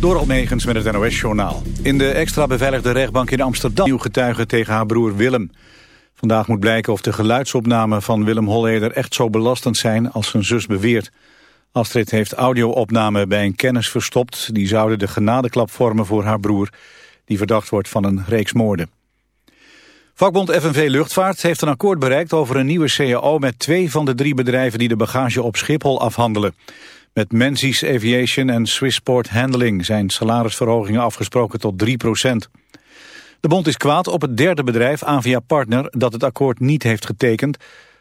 Door Almegens met het NOS-journaal. In de extra beveiligde rechtbank in Amsterdam... nieuw getuige tegen haar broer Willem. Vandaag moet blijken of de geluidsopnamen van Willem Holleder... echt zo belastend zijn als zijn zus beweert. Astrid heeft audio-opnamen bij een kennis verstopt. Die zouden de genadeklap vormen voor haar broer... die verdacht wordt van een reeks moorden. Vakbond FNV Luchtvaart heeft een akkoord bereikt over een nieuwe CAO... met twee van de drie bedrijven die de bagage op Schiphol afhandelen. Met Menzies Aviation en Swissport Handling zijn salarisverhogingen afgesproken tot 3% De bond is kwaad op het derde bedrijf, Avia Partner, dat het akkoord niet heeft getekend.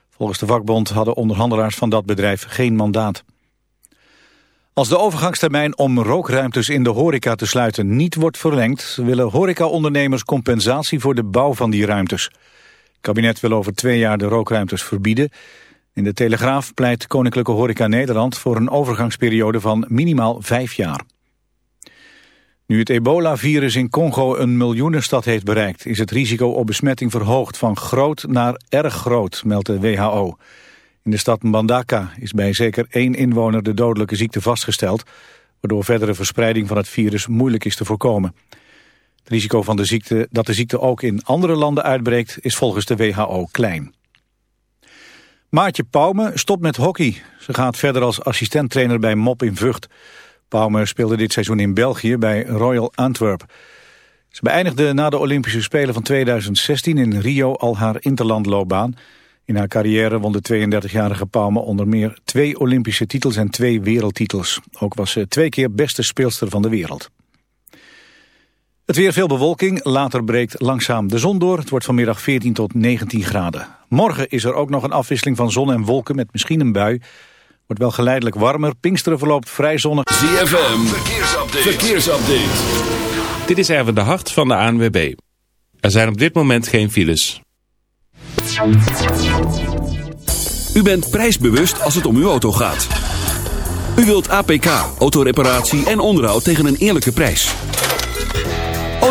Volgens de vakbond hadden onderhandelaars van dat bedrijf geen mandaat. Als de overgangstermijn om rookruimtes in de horeca te sluiten niet wordt verlengd... willen horecaondernemers compensatie voor de bouw van die ruimtes. Het kabinet wil over twee jaar de rookruimtes verbieden... In de Telegraaf pleit Koninklijke Horeca Nederland voor een overgangsperiode van minimaal vijf jaar. Nu het ebola-virus in Congo een miljoenenstad heeft bereikt... is het risico op besmetting verhoogd van groot naar erg groot, meldt de WHO. In de stad Mbandaka is bij zeker één inwoner de dodelijke ziekte vastgesteld... waardoor verdere verspreiding van het virus moeilijk is te voorkomen. Het risico van de ziekte, dat de ziekte ook in andere landen uitbreekt is volgens de WHO klein. Maartje Pauwme stopt met hockey. Ze gaat verder als assistenttrainer bij MOP in Vught. Pauwme speelde dit seizoen in België bij Royal Antwerp. Ze beëindigde na de Olympische Spelen van 2016 in Rio al haar interlandloopbaan. In haar carrière won de 32-jarige Pauwme onder meer twee Olympische titels en twee wereldtitels. Ook was ze twee keer beste speelster van de wereld. Het weer veel bewolking, later breekt langzaam de zon door. Het wordt vanmiddag 14 tot 19 graden. Morgen is er ook nog een afwisseling van zon en wolken met misschien een bui. Wordt wel geleidelijk warmer. Pinksteren verloopt vrij zonnig. ZFM, verkeersupdate. verkeersupdate. Dit is even de hart van de ANWB. Er zijn op dit moment geen files. U bent prijsbewust als het om uw auto gaat. U wilt APK, autoreparatie en onderhoud tegen een eerlijke prijs.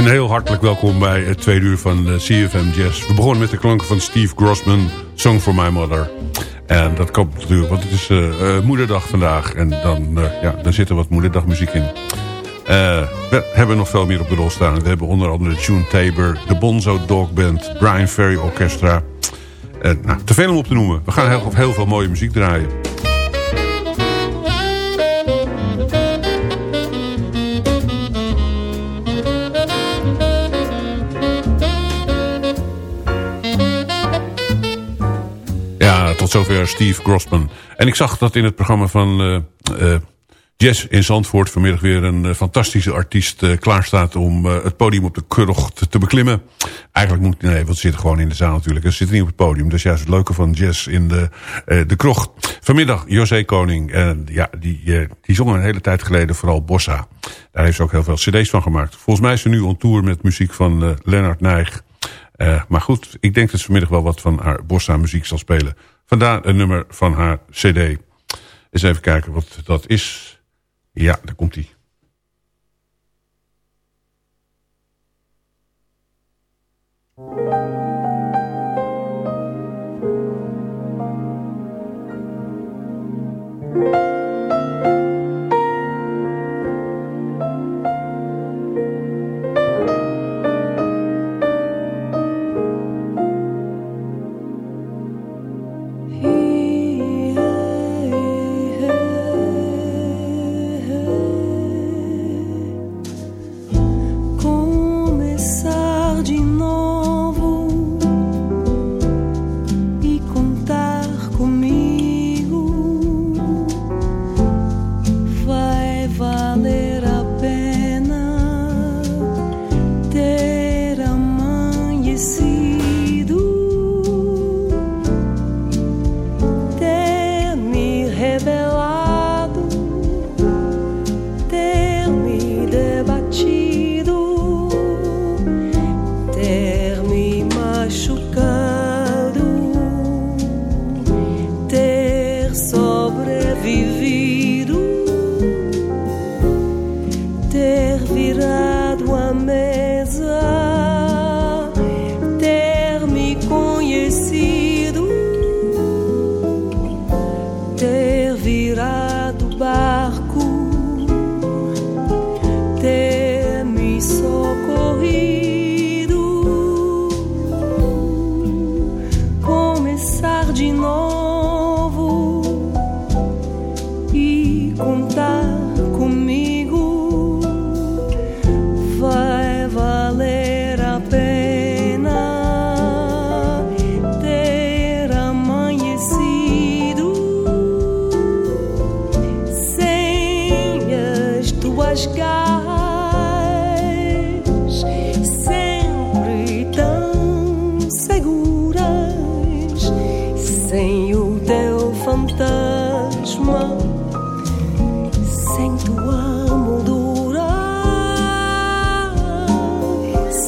En heel hartelijk welkom bij het tweede uur van eh, CFM Jazz. We begonnen met de klanken van Steve Grossman, Song for My Mother. En dat komt natuurlijk, want het is uh, moederdag vandaag. En dan, uh, ja, dan zit er wat moederdagmuziek in. we hebben nog veel meer op de rol staan. We hebben onder andere June Tabor, de Bonzo Dog Band, Brian Ferry Orchestra. nou, te veel om op te noemen. We gaan heel, heel veel mooie muziek draaien. Tot zover Steve Grossman. En ik zag dat in het programma van uh, uh, Jazz in Zandvoort... vanmiddag weer een uh, fantastische artiest uh, klaarstaat... om het podium op de krocht te beklimmen. Eigenlijk moet... Nee, want ze zitten gewoon in de zaal natuurlijk. Ze zitten niet op het podium. Dat is juist het leuke van Jazz in de, de krocht. Vanmiddag José Koning. En ja, die, die zong een hele tijd geleden vooral Bossa. Daar heeft ze ook heel veel cd's van gemaakt. Volgens mij is ze nu on tour met muziek van Leonard Nijg... Maar goed, ik denk dat ze vanmiddag wel wat van haar bossa muziek zal spelen. Vandaar een nummer van haar cd. Eens even kijken wat dat is. Ja, daar komt hij.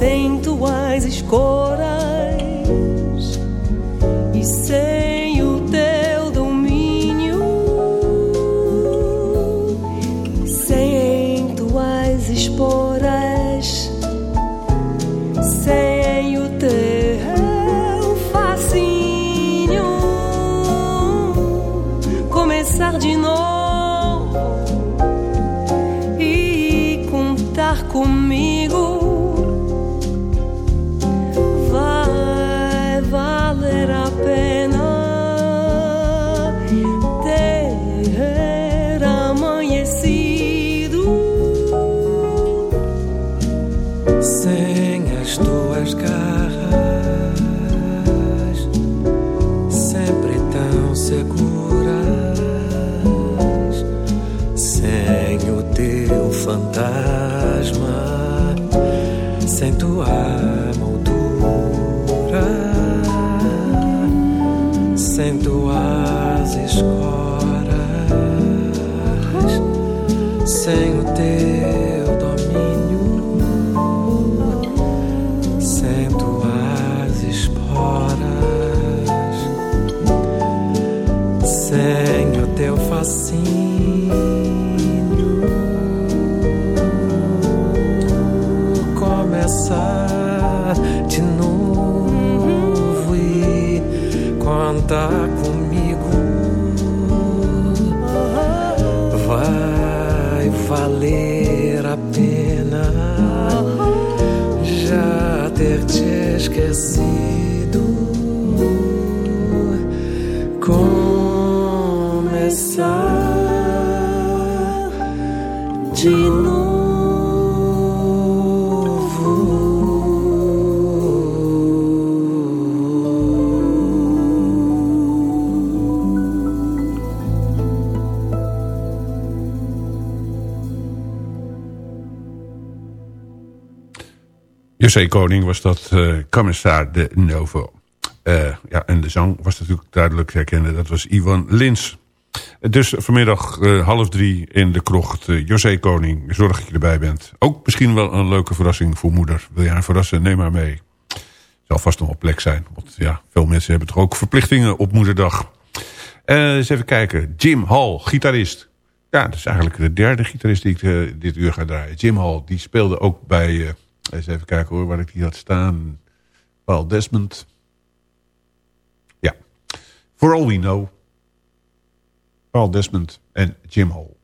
sem tuas escoras. Começar José Koning was dat uh, de Novo. Uh, ja, en de zang was natuurlijk duidelijk herkennen. Dat was Ivan Lins. Dus vanmiddag uh, half drie in de krocht. Uh, José Koning, zorg dat je erbij bent. Ook misschien wel een leuke verrassing voor moeder. Wil je haar verrassen? Neem maar mee. Zal vast nog op plek zijn. Want ja, veel mensen hebben toch ook verplichtingen op moederdag. Uh, eens even kijken. Jim Hall, gitarist. Ja, dat is eigenlijk de derde gitarist die ik dit uur ga draaien. Jim Hall, die speelde ook bij... eens even kijken hoor, waar ik die had staan. Paul Desmond. For All We Know. Paul Desmond en Jim Hall.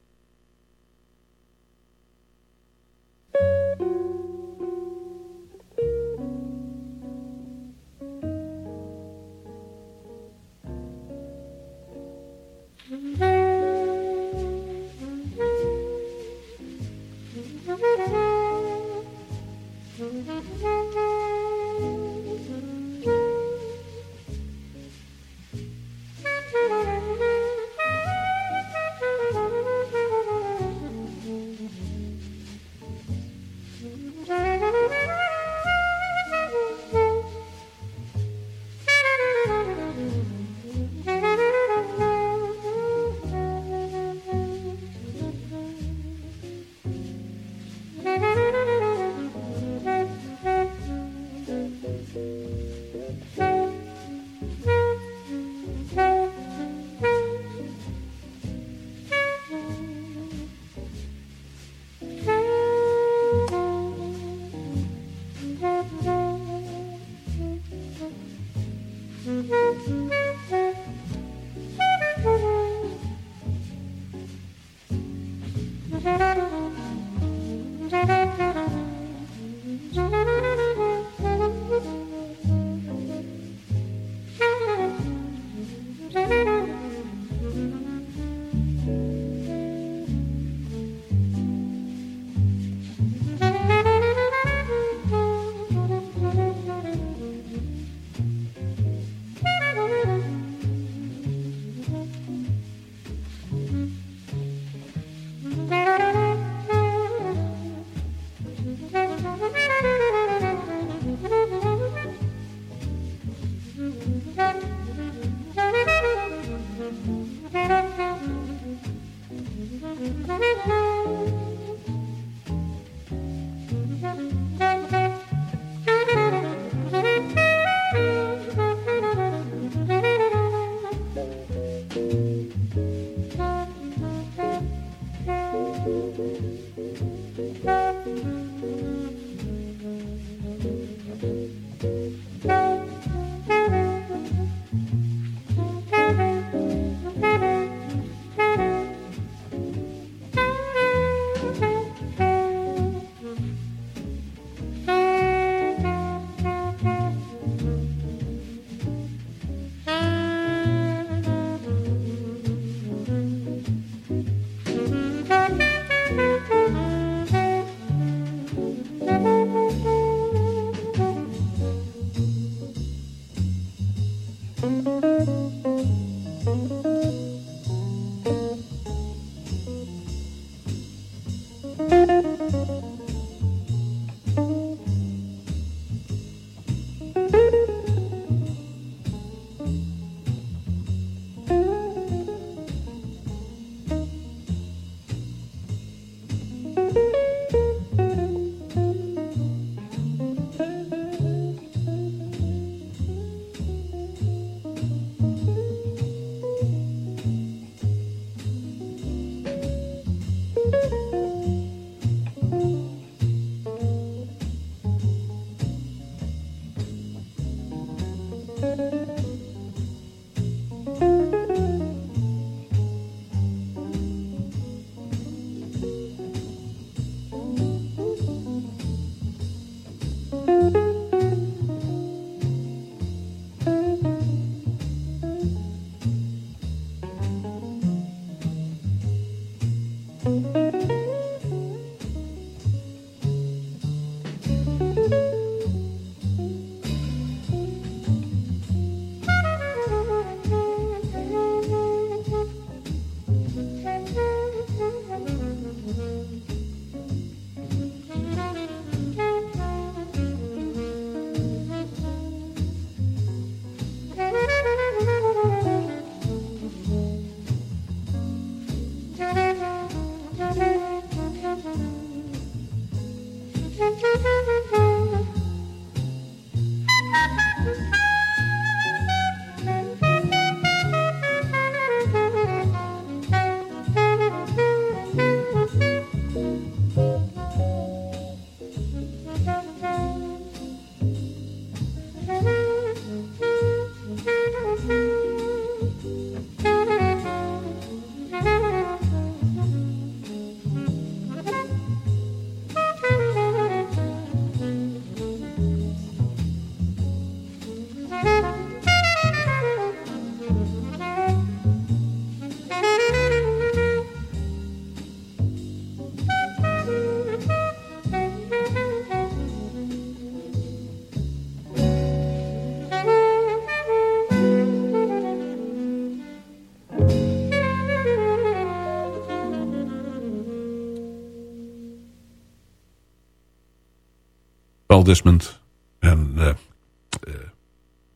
Paul Desmond en uh, uh,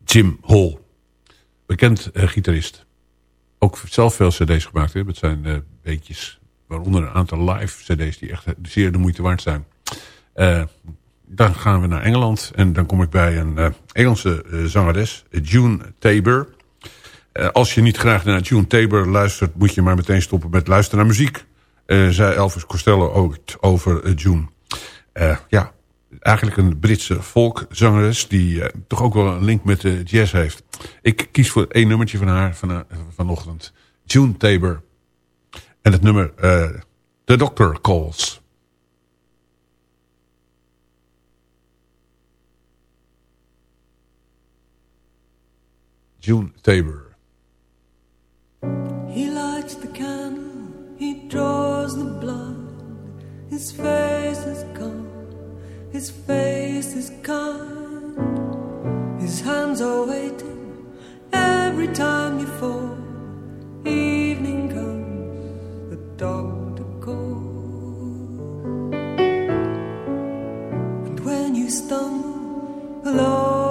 Jim Hall. Bekend uh, gitarist. Ook zelf veel cd's gemaakt. Hè, met zijn beetjes. Waaronder een aantal live cd's die echt zeer de moeite waard zijn. dan gaan we naar Engeland. En dan kom ik bij een Engelse zangeres. June Tabor. als je niet graag naar June Tabor luistert... moet je maar meteen stoppen met luisteren naar muziek. zei Elvis Costello ook over June. ja, eigenlijk een Britse folkzangeres... die uh, toch ook wel een link met de jazz heeft. Ik kies voor één nummertje van haar van, uh, vanochtend. June Tabor. En het nummer uh, The Doctor Calls. June Tabor. He lights the candle, he draws the blood, his face is gone. His face is kind, his hands are waiting every time you fall. Evening comes, the doctor calls, and when you stumble alone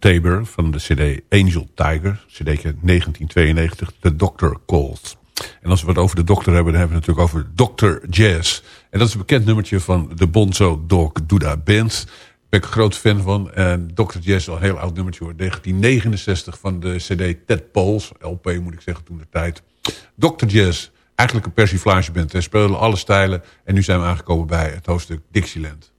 Tabor van de cd Angel Tiger. cd 1992, The Doctor Calls. En als we het over de dokter hebben, dan hebben we het natuurlijk over Dr. Jazz. En dat is een bekend nummertje van de Bonzo Dog Duda Band. Daar ben ik een groot fan van. En Dr. Jazz al een heel oud nummertje hoor. 1969 van de cd Ted Poles. LP moet ik zeggen toen de tijd. Dr. Jazz, eigenlijk een persiflageband. Hij speelde alle stijlen. En nu zijn we aangekomen bij het hoofdstuk Dixieland.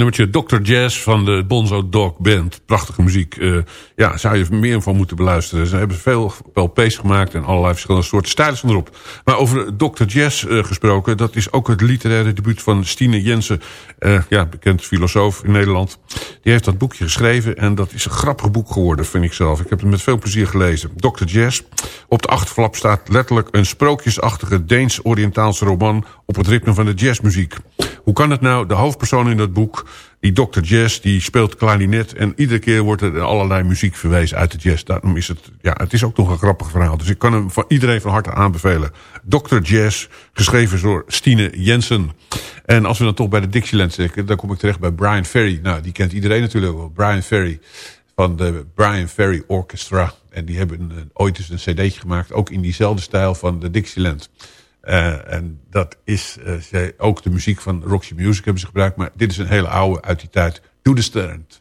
Nummertje Dr. Jazz van de Bonzo Dog Band. Prachtige muziek. Eh, ja, zou je meer van moeten beluisteren. Ze hebben veel LP's gemaakt en allerlei verschillende soorten stijlen erop. Maar over Dr. Jazz eh, gesproken, dat is ook het literaire debuut van Stine Jensen. Eh, ja, bekend filosoof in Nederland. Die heeft dat boekje geschreven en dat is een grappig boek geworden, vind ik zelf. Ik heb het met veel plezier gelezen. Dr. Jazz. Op de achterflap staat letterlijk een sprookjesachtige Deens-Oriëntaalse roman op het ritme van de jazzmuziek. Hoe kan het nou? De hoofdpersoon in dat boek, die Dr. Jazz, die speelt klarinet... en iedere keer wordt er allerlei muziek verwezen uit de jazz. Daarom is het, ja, het is ook nog een grappig verhaal. Dus ik kan hem van iedereen van harte aanbevelen. Dr. Jazz, geschreven door Stine Jensen. En als we dan toch bij de Dixieland zitten... dan kom ik terecht bij Brian Ferry. Nou, die kent iedereen natuurlijk wel. Brian Ferry van de Brian Ferry Orchestra. En die hebben ooit eens een cd'tje gemaakt... ook in diezelfde stijl van de Dixieland... Uh, en dat is uh, ook de muziek van Roxy Music hebben ze gebruikt. Maar dit is een hele oude uit die tijd. Doe de Sternd.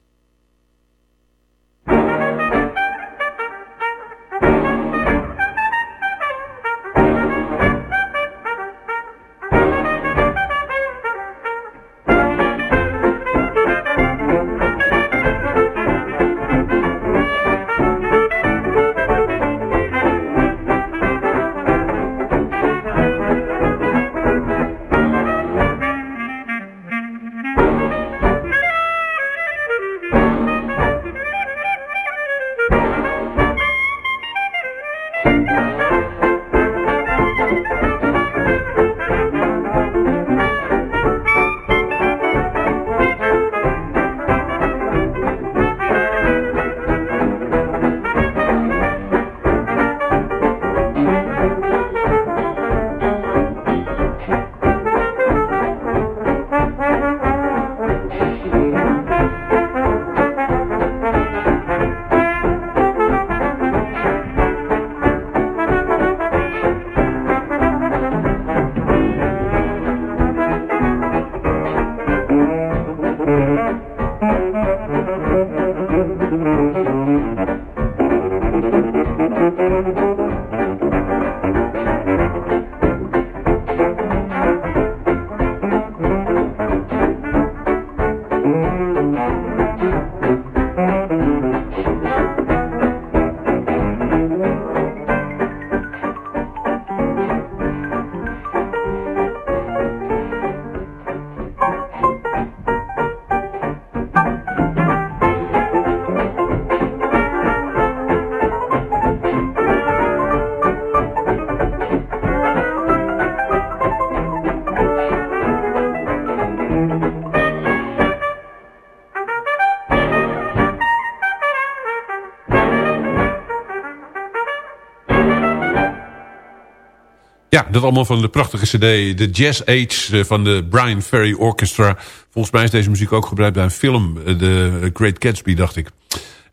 Ja, dat allemaal van de prachtige cd. De Jazz Age eh, van de Brian Ferry Orchestra. Volgens mij is deze muziek ook gebruikt bij een film. De Great Gatsby, dacht ik.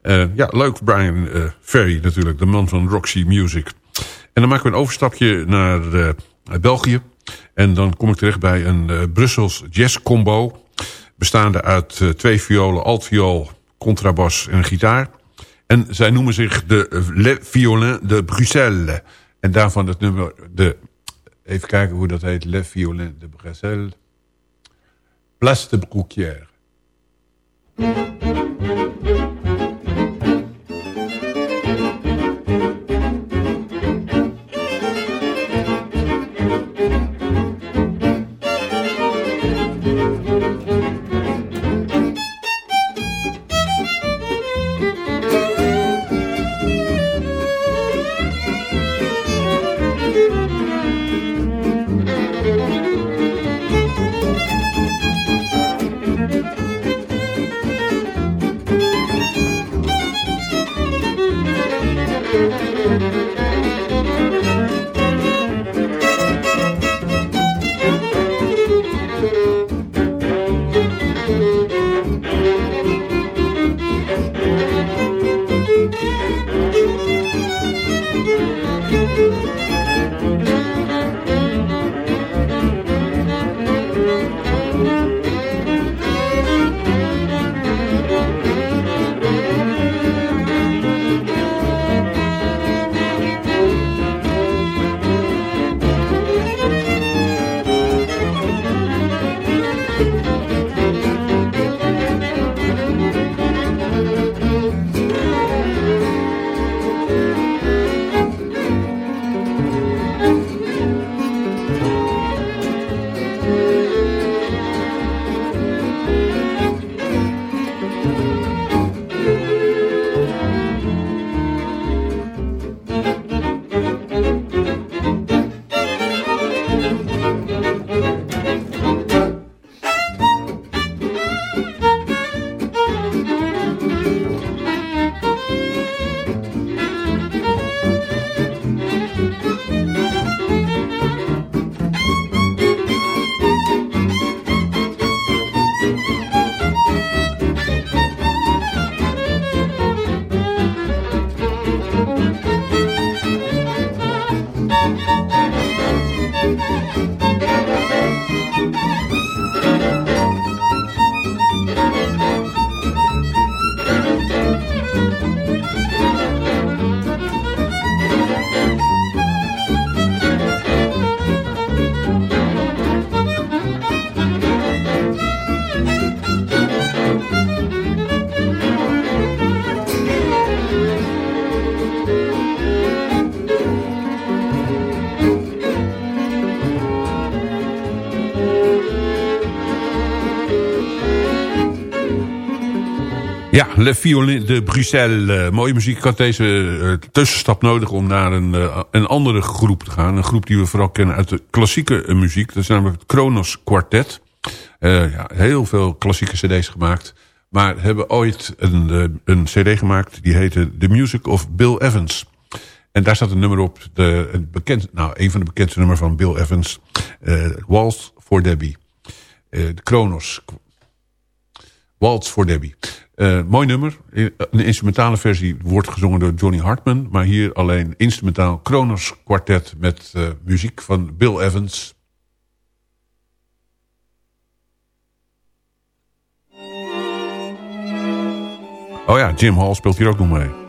Uh, ja, leuk Brian Ferry natuurlijk. De man van Roxy Music. En dan maken we een overstapje naar België. En dan kom ik terecht bij een Brussels jazz combo. Bestaande uit twee violen, altviool, contrabas en gitaar. En zij noemen zich de Le Violin de Bruxelles. En daarvan het nummer, de, even kijken hoe dat heet, Le Violin de Bruxelles. Place de Brouquière. Ja, Le Violin de Bruxelles. eh, mooie muziek. Ik had deze eh, tussenstap nodig om naar een, eh, een andere groep te gaan. Een groep die we vooral kennen uit de klassieke muziek. Dat is namelijk het Kronos Quartet. Ja, heel veel klassieke cd's gemaakt. Maar hebben ooit een, een cd gemaakt die heette The Music of Bill Evans. En daar staat een nummer op. De, een, bekend, nou, een van de bekendste nummers van Bill Evans. eh Waltz for Debbie. De Kronos Waltz for Debbie. Eh, mooi nummer. Eh, Een instrumentale versie wordt gezongen door Johnny Hartman. Maar hier alleen instrumentaal Kronos kwartet met eh, muziek van Bill Evans. Oh ja, Jim Hall speelt hier ook nog mee.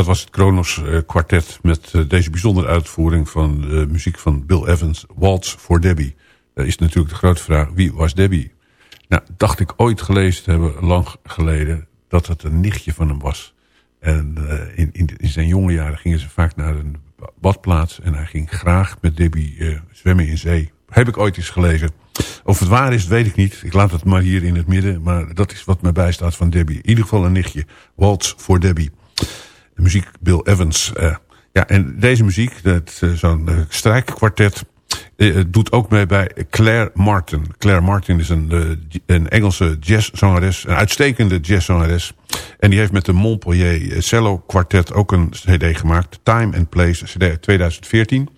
Dat was het Kronos eh, kwartet met eh, deze bijzondere uitvoering van de muziek van Bill Evans, Waltz voor Debbie. Is natuurlijk de grote vraag, wie was Debbie? Nou, dacht ik ooit gelezen te hebben, lang geleden, dat het een nichtje van hem was. En eh, in, in, zijn jonge jaren gingen ze vaak naar een badplaats en hij ging graag met Debbie eh, zwemmen in zee. Heb ik ooit eens gelezen. Of het waar is, weet ik niet. Ik laat het maar hier in het midden. Maar dat is wat mij bijstaat van Debbie. In ieder geval een nichtje. Waltz voor Debbie. Muziek Bill Evans. eh, ja, en deze muziek, eh, zo'n eh, strijkkwartet... doet ook mee bij Claire Martin. Claire Martin is een, een Engelse jazzzangeres. Een uitstekende jazzzangeres. En die heeft met de Montpellier Cello Quartet ook een cd gemaakt. Time and Place, cd uit 2014.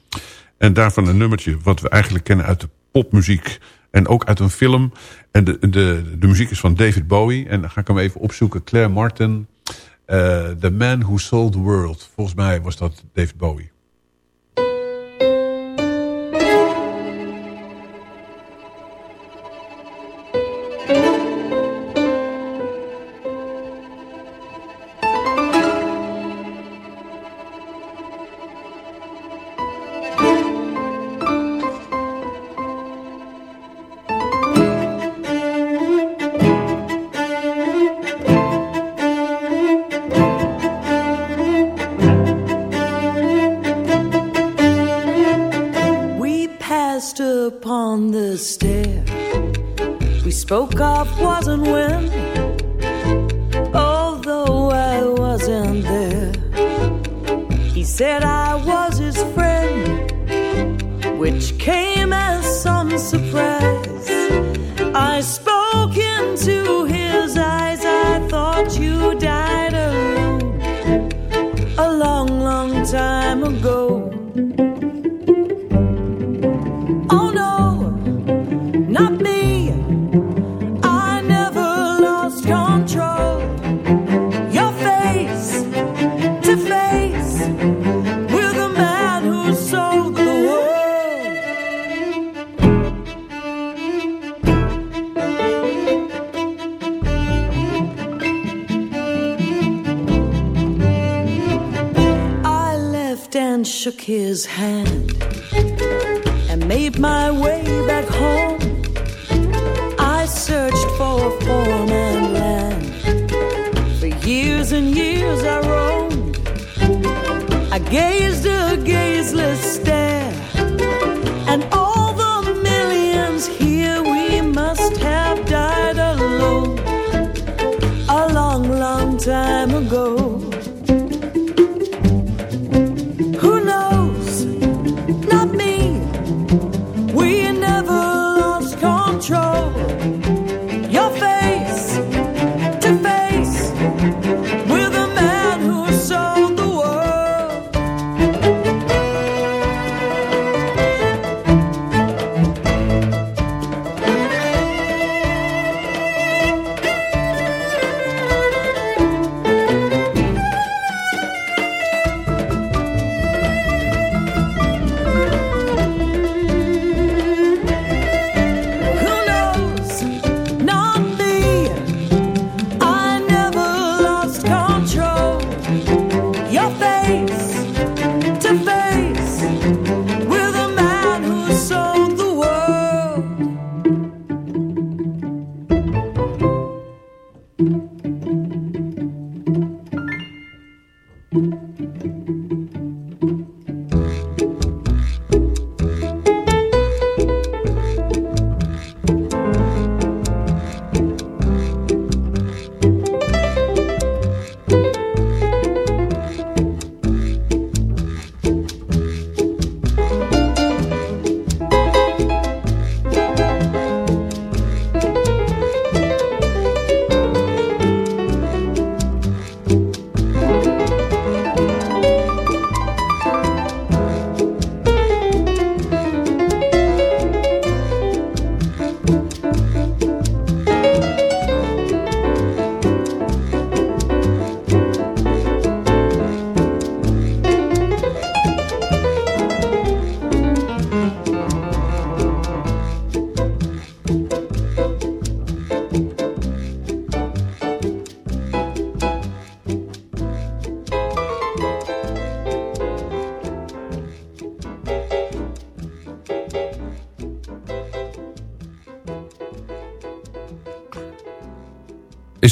En daarvan een nummertje wat we eigenlijk kennen uit de popmuziek. En ook uit een film. En de, de, de muziek is van David Bowie. En dan ga ik hem even opzoeken. Claire Martin. Eh, the Man Who Sold the World. Volgens mij was dat David Bowie.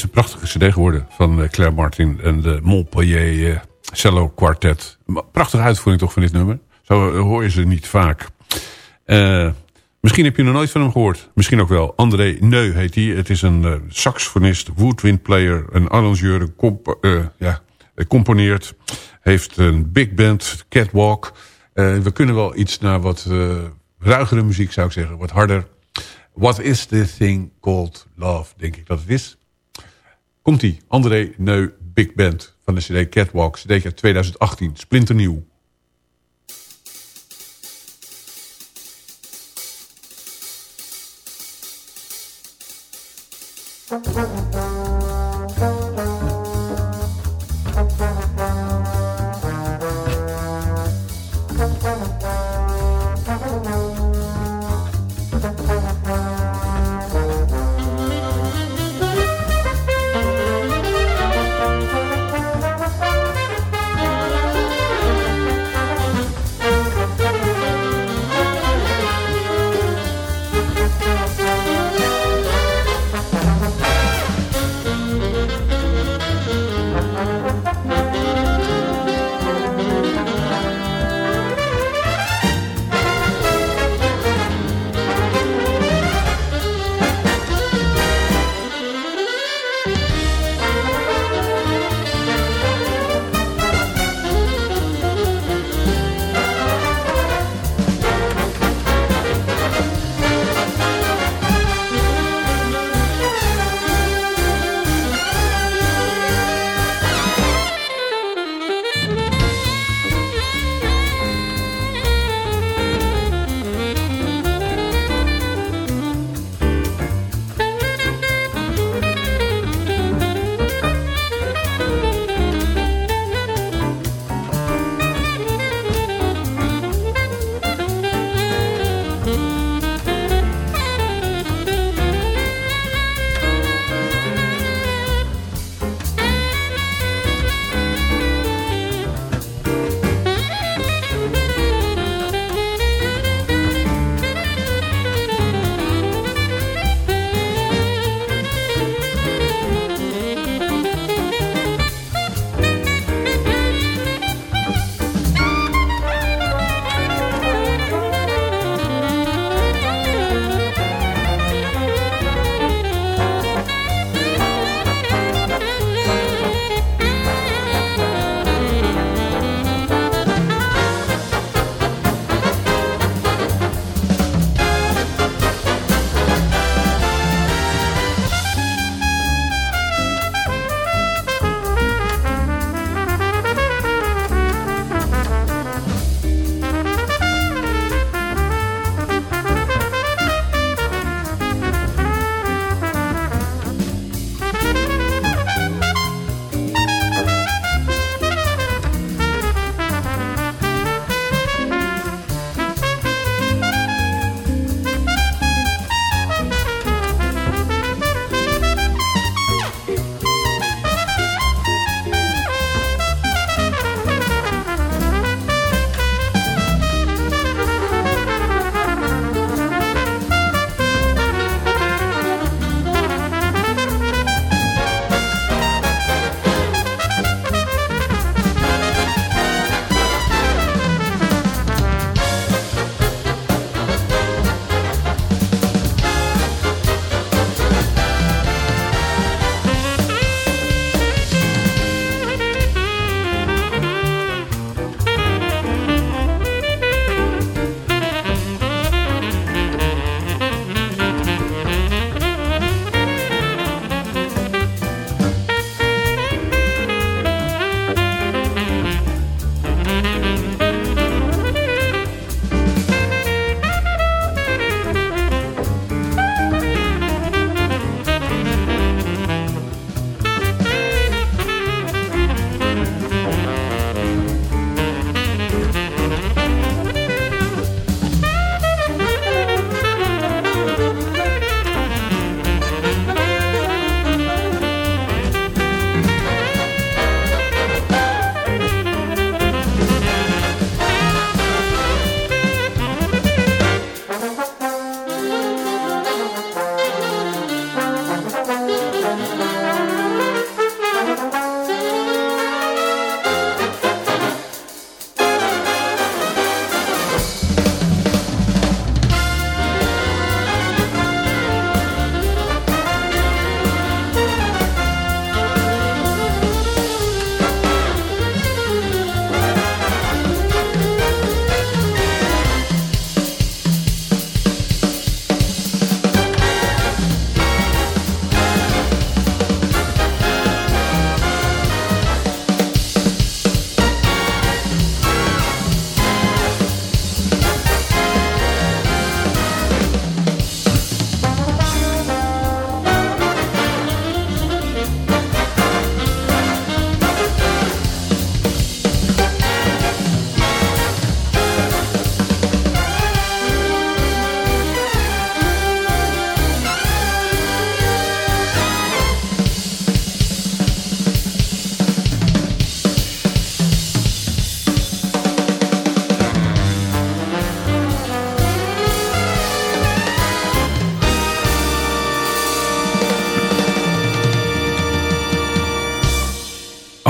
Is een prachtige cd geworden van eh, Claire Martin en de Montpellier eh, Cello Quartet. Prachtige uitvoering toch van dit nummer. Zo eh, hoor je ze niet vaak. Misschien heb je nog nooit van hem gehoord. Misschien ook wel. André Neu heet hij. Het is een eh, saxofonist, woodwindplayer, een arrangeur, comp ja, componeert. Heeft een big band, catwalk. We kunnen wel iets naar wat ruigere muziek zou ik zeggen. Wat harder. What is this thing called love, denk ik dat het is. Komt-ie. André Neu Big Band van de CD Catwalk. CD uit 2018. Splinternieuw.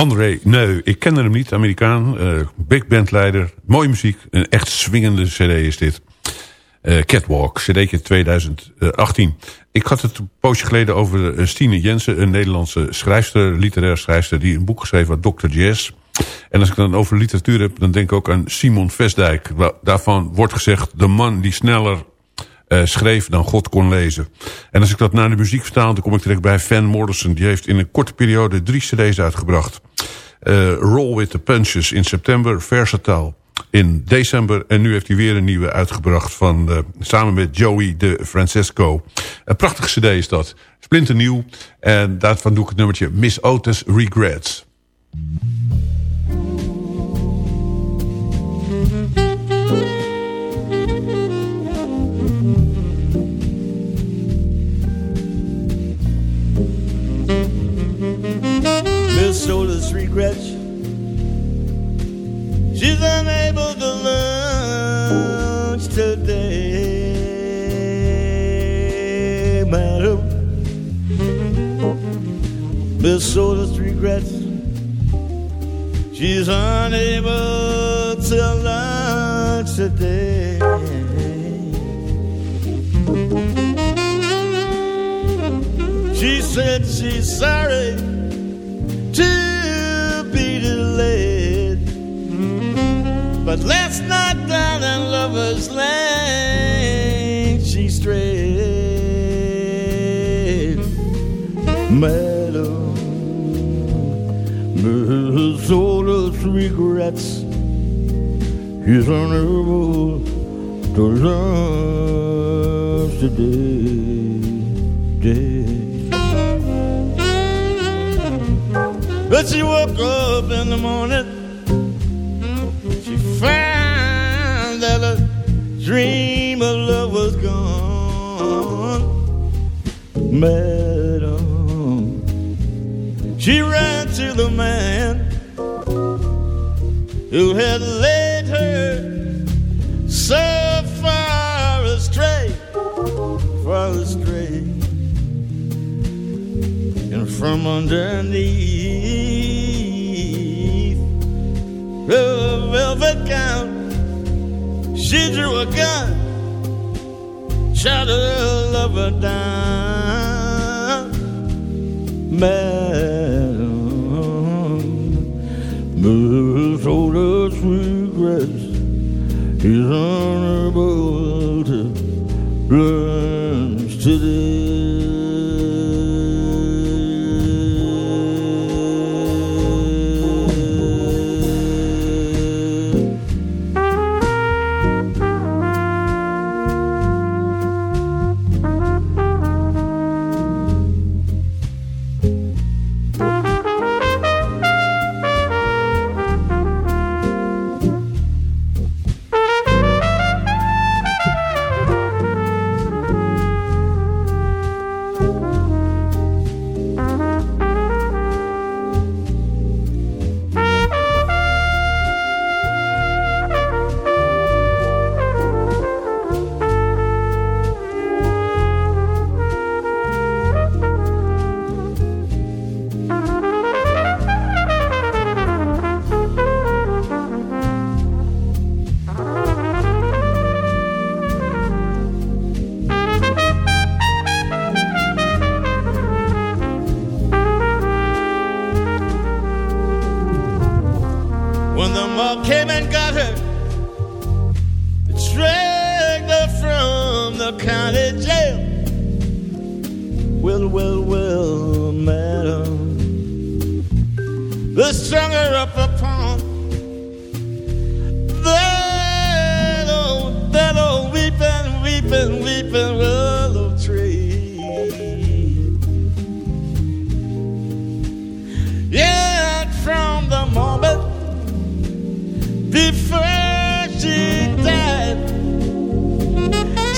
André, nee, ik kende hem niet, Amerikaan. eh, big band leider, mooie muziek. Een echt swingende cd is dit. Eh, Catwalk, cd'tje 2018. Ik had het een poosje geleden over eh, Stine Jensen... een Nederlandse schrijfster, literair schrijfster... die een boek geschreven had, Dr. Jazz. En als ik dan over literatuur heb... dan denk ik ook aan Simon Vestdijk. Daarvan wordt gezegd... de man die sneller eh, schreef dan God kon lezen. En als ik dat naar de muziek vertaal... dan kom ik terecht bij Van Morrison. Die heeft in een korte periode drie cd's uitgebracht. Eh, Roll with the Punches in september, Versatile in december. En nu heeft hij weer een nieuwe uitgebracht van, eh, samen met Joey de Francesco. Een prachtige cd is dat. Splinternieuw. En daarvan doe ik het nummertje Miss Otis Regrets. Regrets she's unable to lunch today. She said she's sorry to be delayed. But last night down in Lover's Lane, Regrets she's unable to love today. Day. But she woke up in the morning. She found that a dream of love was gone. Madam, she ran to the man who had led her so far astray, far astray and from underneath the velvet gown, she drew a gun, shot her lover down. Madam, is she died.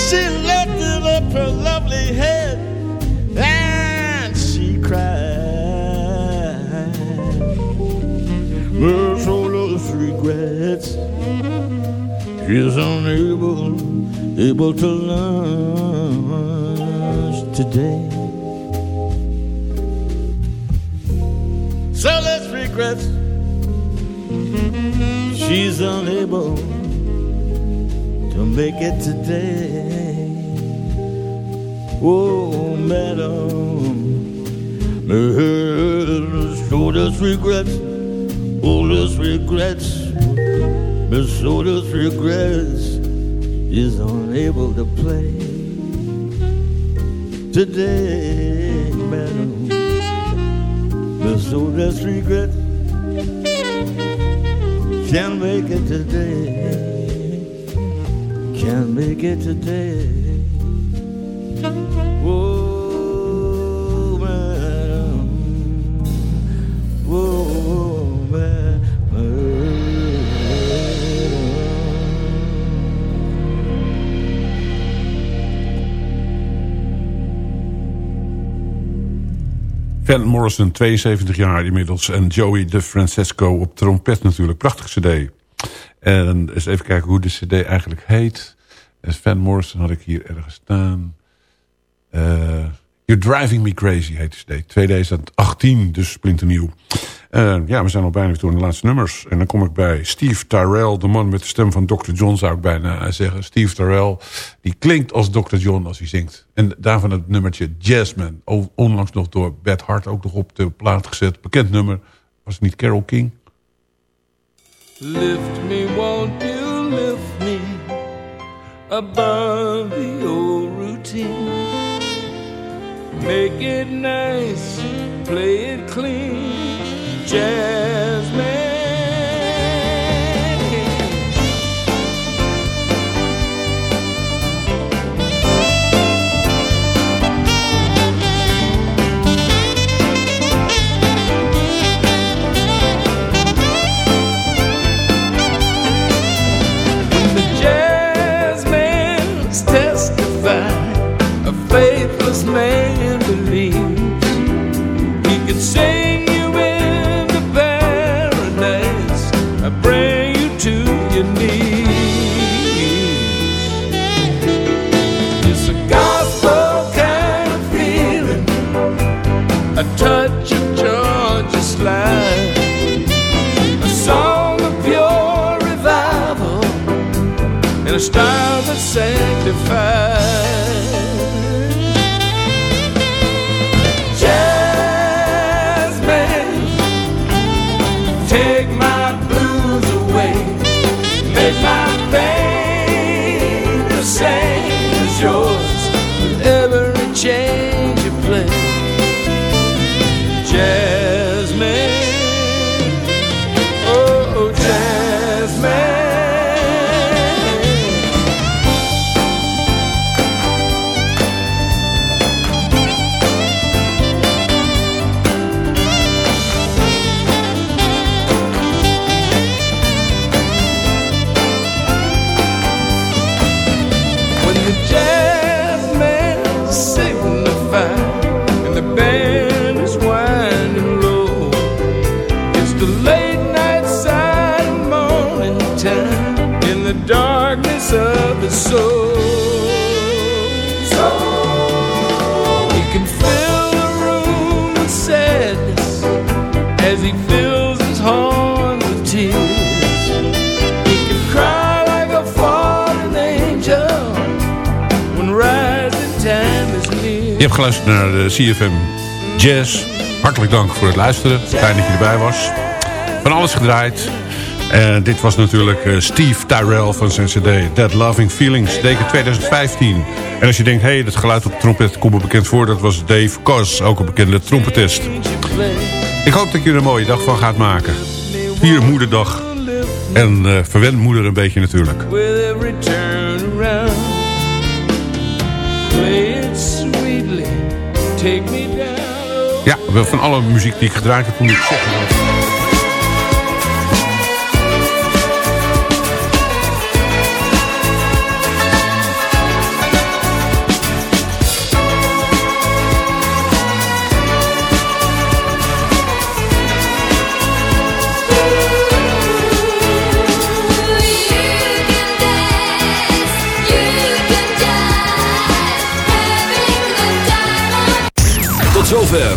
She lifted up her lovely head and she cried. Miss Otis regrets she's unable able to lunch today. soulless regrets. She's unable make it today. Oh, madam, Miss Soulless regrets, soulless regrets, Miss Soulless regrets is unable to play today, madam. Miss Soulless regrets can't make it today. Can't make it today. Ma- madam. Van Morrison, 72 jaar inmiddels. En Joey De Francesco op trompet natuurlijk. Prachtig cd. En eens even kijken hoe de cd eigenlijk heet. Van Morrison had ik hier ergens staan. Eh, You're Driving Me Crazy heet de cd. 2018, dus splinternieuw. Uh, ja, we zijn al bijna weer door in de laatste nummers. En dan kom ik bij Steve Tyrell, de man met de stem van Dr. John zou ik bijna zeggen. Steve Tyrell, die klinkt als Dr. John als hij zingt. En daarvan het nummertje Jazzman. O- Onlangs nog door Beth Hart ook nog op de plaat gezet. Bekend nummer. Was het niet Carole King? Lift me, won't you lift me above the old routine? Make it nice, play it clean, jazz Je hebt geluisterd naar de CFM Jazz. Hartelijk dank voor het luisteren. Fijn dat je erbij was. Van alles gedraaid. En dit was natuurlijk eh, Steve Tyrell van zijn cd That Loving Feelings, teken 2015. En als je denkt, hé, hey, dat geluid op de trompet komt me bekend voor... dat was Dave Koz, ook een bekende trompetist. Ik hoop dat je er een mooie dag van gaat maken. Vier moederdag. En eh verwend moeder een beetje natuurlijk. Ja, wel van alle muziek die ik gedraaid heb, moet ik zeggen.